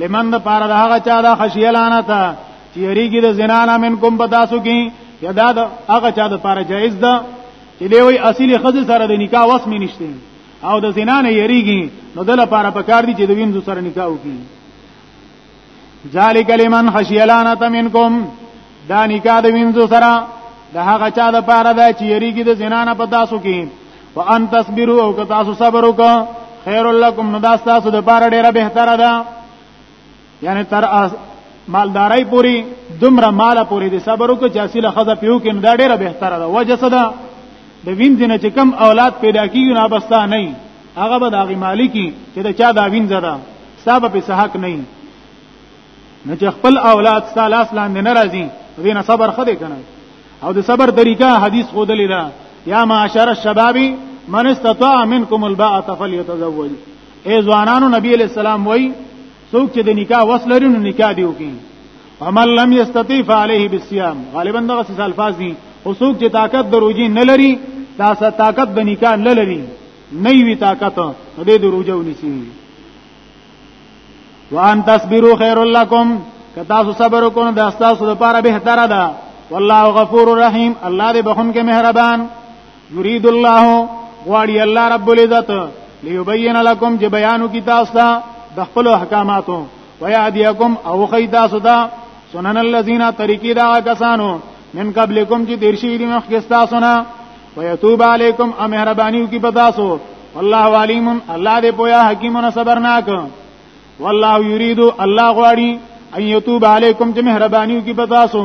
لمن د پاره د هغه چا د خشیه لعنه تا چې یریږي د زنا نه من کوم پتاسو کې یدا د هغه چا د پاره جایز ده چې دی وی اصلي خزه سره د نکاح وس مې نشته او د زنا نه یریږي نو د لپاره پکار دي چې د وینځو سره نکاح وکړي ذالک لمن خشی لعنت منکم دا نکاح د وینځو سره د هغه چا د پاره دا چې یریږي د زنانه په تاسو کې وان تصبروا او که تاسو صبر وکړئ خیر لکم نو دا تاسو د پاره ډیره بهتره ده یعنی تر مالدارای پوری دمره مال پوری د صبر وکړئ چې اصله خزه پیو کې نو دا ډیره بهتره ده وجه څه ده د وینځنه چې کم اولاد پیدا کیږي نه بستا نه هغه به داغي مالکی چې دا چا دا وین زده صاحب په صحاق نه نه چې خپل اولاد ستا لاس لاندې ناراضي دینه صبر خده کنه او د صبر طریقه حدیث خود لیدا یا معاشر الشباب من استطاع منکم الباء فليتزوج ای ځوانانو نبی علیہ السلام وای څوک چې د نکاح وس لري نو نکاح دی وکي ومن لم يستطيع فعليه بالصيام غالبا دغه څه الفاظ دي او څوک چې طاقت د روزي نه لري دا څه طاقت د نکاح نه لري نه وی طاقت نو دې د روزه ونیسي وان تصبروا خير لكم که تاسو صبر وکړو دا تاسو لپاره بهتره ده والله غفور رحیم الله دې بخون کې مهربان یرید الله غواړي الله رب العزت ليبين لكم چې بیانو کی تاسو ته د خپل احکاماتو ويهديكم او خی تاسو ته سنن الذين طریقې دا کسانو من قبلکم چې دیر شي دي مخکې تاسو نه ويتوب علیکم او مهرباني کی په تاسو والله علیم الله دې پویا حکیم او صبرناک والله یرید الله غواړي ان یتوب علیکم چې مهرباني کی په تاسو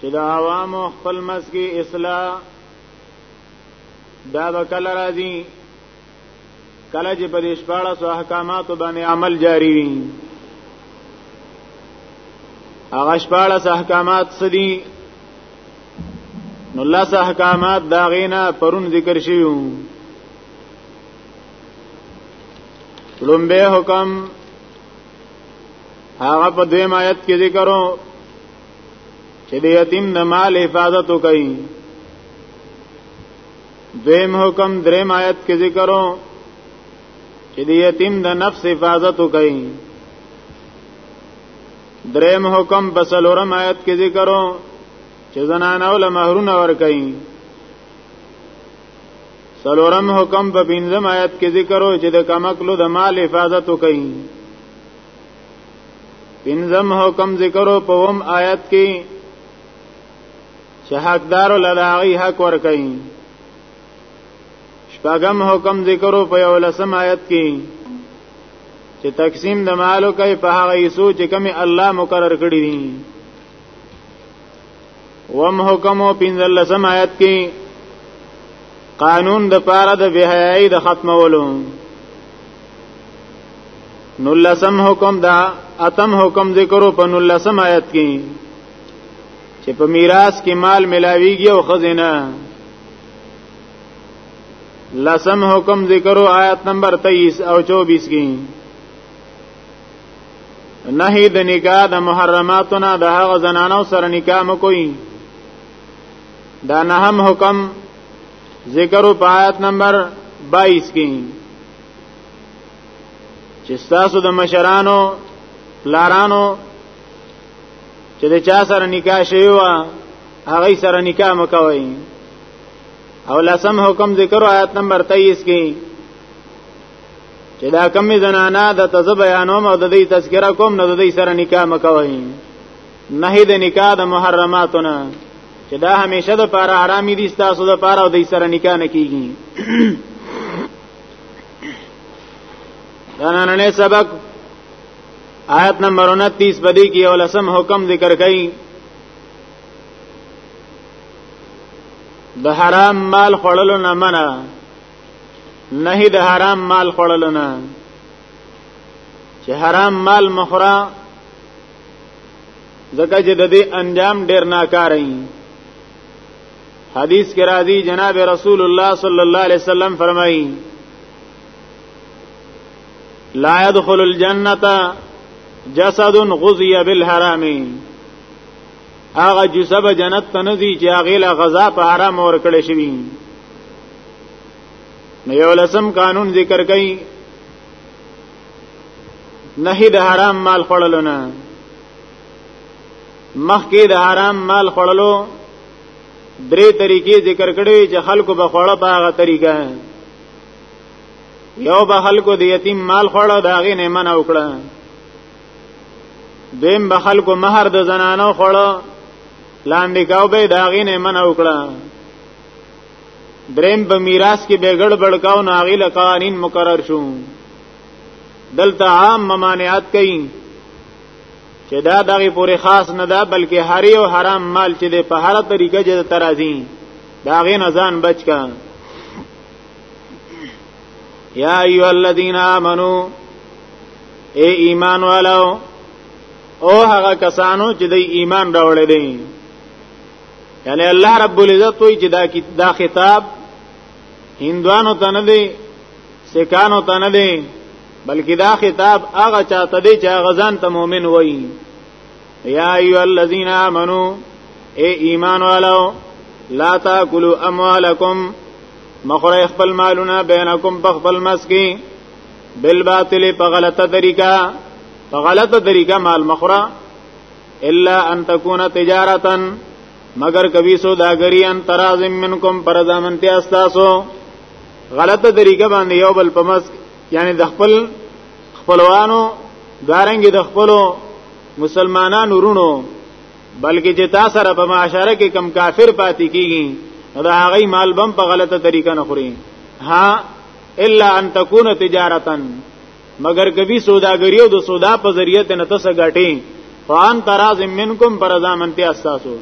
چې د عوامو خپل مسګي اصلاح دا به کله راځي کله چې په دې شپاړه سو احکاماتو باندې عمل جاری وي هغه شپاړه احکامات سدي نو الله احکامات دا غینا پرون ذکر شیو لومبه حکم هغه په دې آیت کې ذکرو چې د یتیم نه مال حفاظت وکړي دویم حکم دریم آیت کې ذکرو چې د یتیم د نفس حفاظت وکړي دریم حکم بسلورم آیت کې ذکرو چې زنانه ول مہرونه ور کوي سلورم حکم په بنځم آیت کې ذکر او چې د کمکلو د مال حفاظت وکړي بنځم حکم ذکر او په هم آیت کې چې حقدار لداغي حق ور کوي شپږم حکم ذکر او په یو لسم آیت کې چې تقسیم د مالو کوي په هغه یسو چې کمی الله مقرر کړی دي وم حکم او پنځل لسم آیت کې قانون د پاره د بهایي د ختمولو نو لسم حکم دا اتم حکم ذکرو په نو لسم آیت کې چې په میراث کې مال ملاویږي او خزینه لسم حکم ذکرو آیت نمبر 23 او 24 کې نهي د نکاح د محرماتونه د هغه زنانو سره نکاح مکوئ دا نه هم حکم ذکر په آیت نمبر 22 کې چې تاسو د مشرانو لارانو چې د چا سره نکاح شوی و هغه سره نکاح مکوئ او لسم حکم ذکر آیت نمبر 23 کې چې دا کمی زنانا د تز بیانوم او د دې تذکرہ کوم نو د دې سره نکاح مکوي نه د نکاح د محرماتونه چې دا همیشه د پاره حرامي دي تاسو د پاره او د دې سره نکاح نه کیږي دا نن سبق آیت نمبر 29 بدی کې اولسم حکم ذکر کړي د حرام مال خړلو نه منع نهي د حرام مال خوړل نه چې حرام مال مخرا ځکه چې د دې انجام ډیر ناکاري حدیث کې راځي جناب رسول الله صلی الله علیه وسلم فرمایي لا يدخل الجنه جسد غزي بالحرام هغه جزء به جنت ته نزي چې هغه له غذا په حرام اور کړی شوی نو یو لسم قانون ذکر کړي نهي د حرام مال خړلو نه مخکې د حرام مال خړلو درې طریقې ذکر کړې چې خلکو به خړه په هغه طریقه یو به خلکو د یتیم مال خړلو دا غي نه منع وکړه دیم به خلکو مہر د زنانو خوړو لاندې کاو به داغې نه من او کړه دریم په میراث کې به ګړ بړکاو نه اغي له قوانین مقرر شو دلته عام ممانعات کوي چې دا دغه پورې خاص نه ده بلکې هری او حرام مال چې د په هر طریقه جز ترازی دا غي نه ځان بچ کا یا ایو الذین آمنو اے ایمان والو او هغه کسانو چې د ایمان راوړل دي یعنی الله رب العزت وی چې دا دا خطاب هندوانو ته نه دی سکانو ته نه دی بلکې دا خطاب هغه چاته دی چې هغه ځان ته مؤمن وایي یا ایو الذین آمنو اے ایمان والو لا تاکلوا اموالکم مخره خپل مالونه بینکم په خپل مسکی بالباطل په غلطه طریقه په غلطه طریقه مال مخره الا ان تكون تجارتا مگر کوي سوداګری ان ترازم منکم پر ضمانت استاسو غلطه طریقه باندې یو بل په مس یعنی د خپل خپلوانو دارنګ د خپلو مسلمانانو رونو بلکې چې تاسو سره په معاشره کې کم کافر پاتې کیږي نو دا هغه مال بم په غلطه طریقه نه خوري ها الا ان تكون تجارتا مگر کبي سوداګری او د سودا په ذریعہ ته نتس غټي فان تراز منکم پر ضمانتي اساسو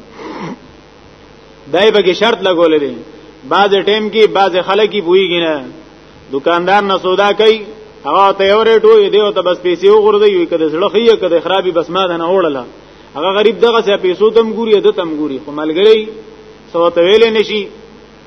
دای به شرط لګولې دي بعض ټیم کې بعض خلک کی بوئیږي نه دکاندار نه سودا کوي هغه ته یو ریټ وي دی او ته بس پیسې وګورځي وي کده سړه خیه کده خرابي بس ما نه اوړله هغه غریب دغه سه پیسو تم ګوري د تم ګوري خو ملګری سو ته ویلې نشي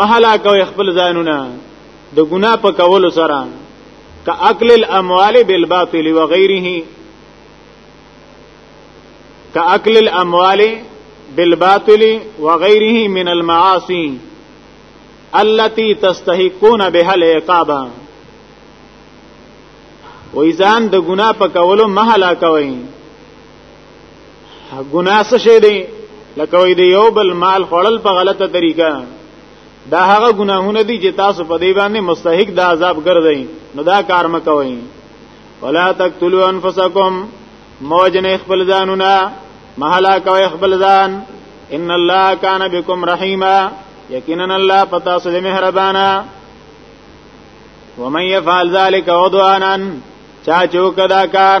محلا کوي خپل ځانونه د ګنا په کولو سره کا اکل الاموال بالباطل وغيره کا اکل الاموال بالباطل وغيره من المعاصي التي تستحقون بها العقاب وې ځان د ګنا په کولو محلا کوي ګناه څه شی دی لکه وی دی یو بل مال خړل په غلطه طریقه دا هغه ګناهونه دي چې تاسو په دی باندې مستحق د عذاب ګرځئ نو دا کار مکوئ ولا تقتلوا انفسکم موجن خپل ځانونه محلا کوي خپل ځان ان الله کان بكم رحیما یقینا الله پتا سره مهربانا ومن يفعل ذلك عدوانا چا چوک دا کار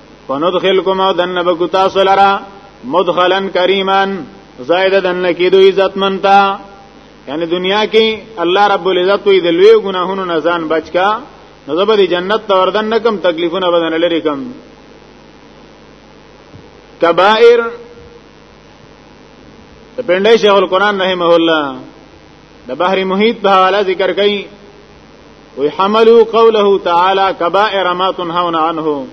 وندخلکم او دن بکو تاسو لرا مدخلن کریمان زائد دن کیدو عزت منتا یعنی دنیا کې الله رب العزت وی د لوی ګناهونو نه ځان بچکا نو زبر جنت ته وردن نکم تکلیفونه بدن لري کم کبائر پندای شیخ القرآن رحمه الله د بحر محیط په حواله ذکر کړي وی حملو قوله تعالی کبائر ما تنهون عنه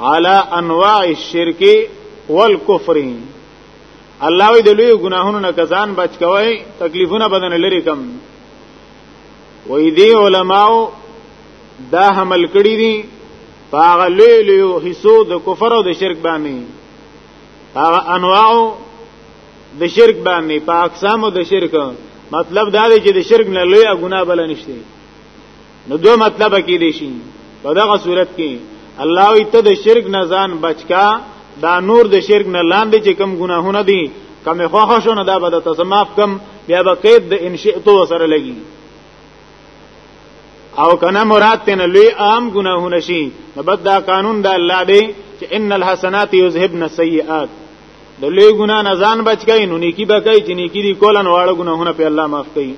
على انواع الشرك والكفر الله وی د لوی ګناهونو نه کزان بچ کوي تکلیفونه بدن لري کم وی دی علماو دا حمل کړی دي پاغه لوی لوی حصو د کفر او د شرک باندې هغه انواع د شرک باندې په اقسام د شرک مطلب دا دی چې د شرک نه لوی ګناه بل نشته نو دوه مطلب کې دي شي په دغه صورت کې الله وي ته د شرک نه ځان بچکا دا نور د شرک نه لاندې چې کم ګناهونه دي کم خوښه شونه دا به د تاسو معاف کم بیا به قید د انشئ تو سره لګي او کنه مراد تن لوی عام ګناهونه شي نو بد دا قانون د الله دی چې ان الحسنات یذهبن السیئات د لوی ګنا نه ځان بچ کین نو نیکی به کوي چې نیکی دی کولن واړه ګناهونه په الله معاف کوي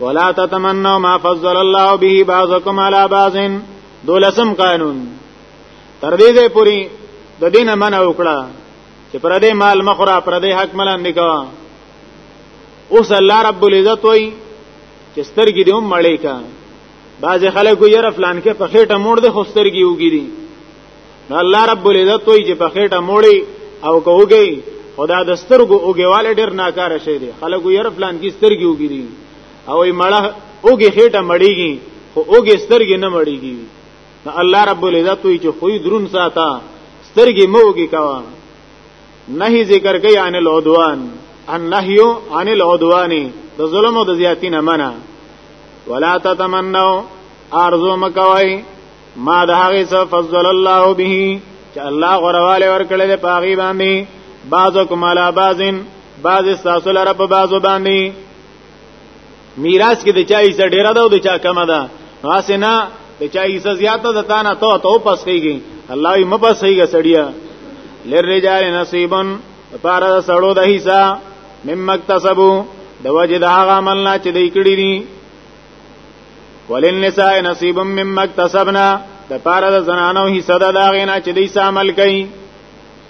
ولا تتمنوا ما فضل الله به بعضكم على بعض دولسم قانون تر دې ځای پوری د دینه منع وکړه چې پر دې مال مخره پر دې حق ملان نکوا اوس الله رب العزت وای چې سترګې دې هم مړې کا بعض خلکو یې رفلان کې په خېټه موړ دې خو سترګې وګيري نو الله رب العزت وای چې په خېټه موړې او کوګي خدا د سترګو اوګیواله ډیر ناکاره شي دي خلکو یې رفلان کې سترګې وګيري او یې مړه اوګي خېټه مړېږي خو اوګي سترګې نه مړېږي نو الله رب العزت وای چې خوې درون ساته سترګې موګي کوا نهي ذکر کوي عن العدوان النهي عن العدوان د ظلم او د زیاتی نه منع ولا تتمنوا ارزو مکوي ما د هغه څه فضل الله به چې الله غرواله ورکړي د پاغي باندې بعضکم علی بعضن بعض استاسو لره په بعضو باندې میراث کې د چا حصہ ډیره ده او د چا کمه ده واسه نه د چا حصہ زیاته ده تا نه ته ته پس کیږي الله یې مپس کیږي سړیا لرجال نصیبن لپاره د سړو د حصہ مم مکتسبو د وجه د هغه عمل نه چې دی کړی دي وللنساء نصیب مم مکتسبنا لپاره د زنانو حصہ د هغه نه چې دی عمل کوي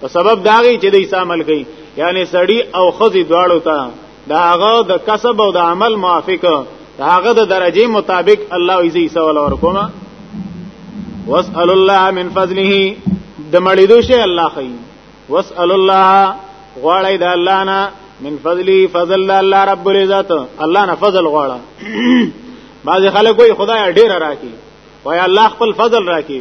په سبب داغي چې د عیسی عمل کوي یعنی سړی او خزي دواړو ته دا هغه د کسب او د عمل موافق دا هغه د درجه مطابق الله عز عیسی ول ورکوم واسال الله من فضله د مړیدو شي الله خي واسال الله غواړی د الله نه من فضلی فضل الله رب العزت الله نه فضل غواړه بعض خلک وي خدای ډیر راکي وای الله خپل فضل راکي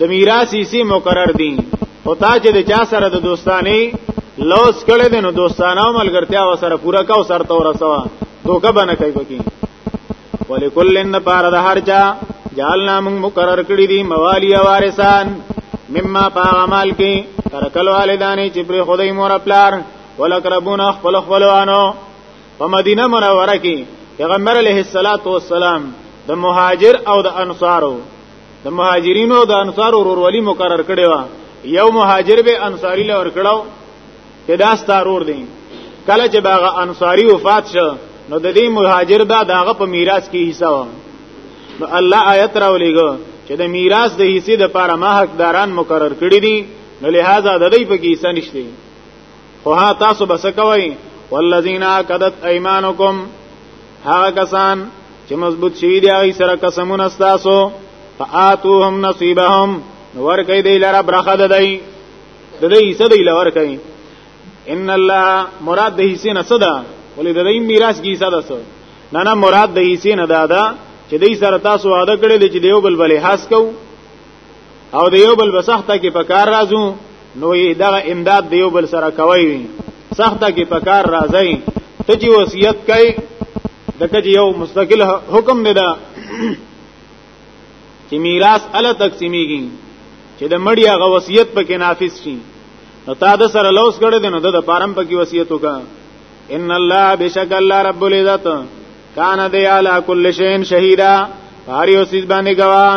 د میراث حصے مقرر دي او تا چې د چا سره د دوستانی لوس کړي دي نو دوستانه ملګرتیا و سره پورا کا او سره تور سوا دوکه بنه کوي پکې ولکلن پار د هر چا جالنا موږ مقرر کړی دي موالی وارثان مما پاغمال کې ترکل والدانې چې پر خدای مور پلار ولقربون خپل خپلوانو په مدینه منوره کې پیغمبر علیه الصلاۃ والسلام د مهاجر او د انصارو د مهاجرینو د انصار ورورولي مقرر کړي وا یو مهاجر به انصاری لور کړو چې دا ستارور دي کله چې باغه انصاری وفات شو نو د دې مهاجر دا داغه په میراث کې حصہ و نو الله آیت راولېګو چې د میراث د حصے د پاره ما حقداران مقرر کړی دي نو لہذا د دې په کې حصہ نشته خو ها تاسو بس کوئ والذین عقدت ایمانکم هغه کسان چې مضبوط شوی دی هغه سره قسمونه استاسو فآتوهم نصیبهم نور کوي دی لره برخه ده دی د دې حصہ دی لور کوي ان الله مراد د حصے نه صدا ولې د دې میراث کی حصہ ده سو نه نه مراد د حصے نه دادا چې دې سره تاسو وعده کړی چې دیو بل بلې حاس کوو او د یو بل بسخته کې په کار راځو نو یې دغه امداد د یو بل سره کوي سخته کې په کار راځي ته چې وصیت کوي دغه یو مستقل حکم دی دا چې میراث ال تقسیمیږي چې د مړی هغه وصیت پکې نافذ شي نو تا د سره لوس کړی دی نو د پارم پکې وصیت وکړه ان الله بشک الله رب العزت کان دی علی کل شین شهیدا هر یو سیز باندې گواه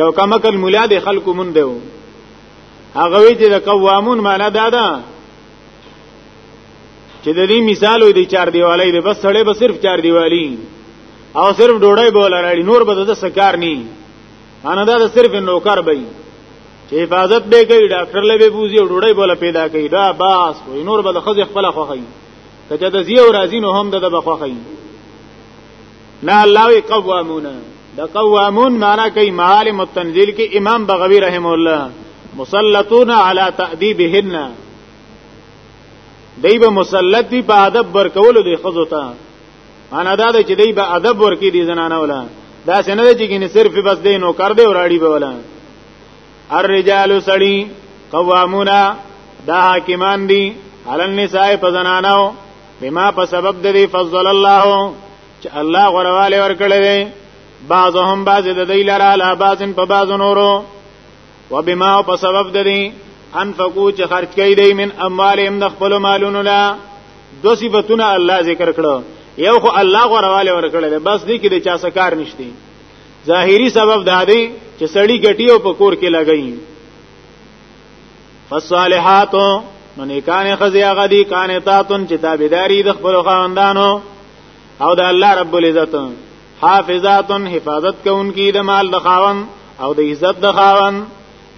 یو کمکل مولا د خلکو مونږ دیو هغه وی چې د قوامون معنا دا ده چې د دې مثال وي د چار دیوالۍ د بس سړې به صرف چار دیوالي او صرف ډوړې بوله راړي نور به د سکار ني انا دا صرف نوکر به چې حفاظت به کوي ډاکټر له به بوزي او ډوړې بوله پیدا کوي دا باس وي نور به د خځه خپل خوخي کته د زیو راځي نو هم د بخوخي نه الله وی قوامون د قوامون معنا کوي معالم التنزيل کې امام بغوی رحم الله مسلطون علی تادیبهن دی به مسلط دی په ادب ورکولو دی خزو ته انا دا چې دی به ادب ورکی دی زنانه ولا دا څنګه دی چې ګینه صرف بس دی نو کار دی وراړي به ولا الرجال سړی قوامون دا حاکمان دی علن نساء په زنانو بما په سبب د دې فضل الله چې الله غرواله ورکړي دي بعضهم بعض د دې لره علا بعضن په بعض نورو وبما په سبب د دې انفقو چې خرج کوي دي من اموالهم د خپل مالونو لا دو صفاتونه الله ذکر کړو یو خو الله غرواله ورکړي دي بس دې کې د چا سکار نشته ظاهری سبب دا دی چې سړی ګټي او په کور کې لګایي فالصالحات نو نیکانه خزی هغه دي کانه تاتن چې تابعداري د خپل خواندانو او د الله رب العزت حافظاتن حفاظت کوونکی د مال د خاون او د عزت د خاون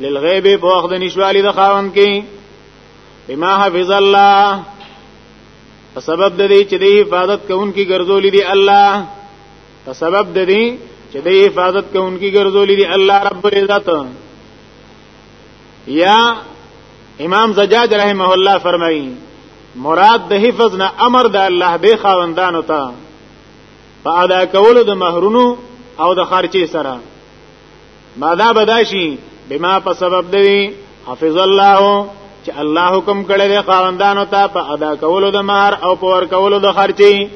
للغیب په وخت نشوالی د خاون کې بما حفظ الله په سبب د دې چې د حفاظت کوونکی ګرځولې دي الله په سبب د دې چې د حفاظت کوونکی ګرځولې دي الله رب العزت یا امام زجاج رحمه الله فرمایي مراد د حفظ نه امر د الله دی خاوندانو ته په ادا کولو د مہرونو او د خرچې سره ماده بداشي بما په سبب دی حفظ الله چې الله حکم کړی دی خاوندانو ته په ادا کولو د مہر او په ور کولو د خرچې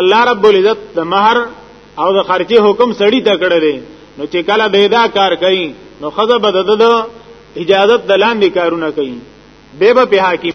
الله رب العزت د مہر او د خرچي حکم سړی ته کړی دی نو چې کله به دا کار کوي نو خزه به د اجازه د لاندې کارونه کوي به به په حاکم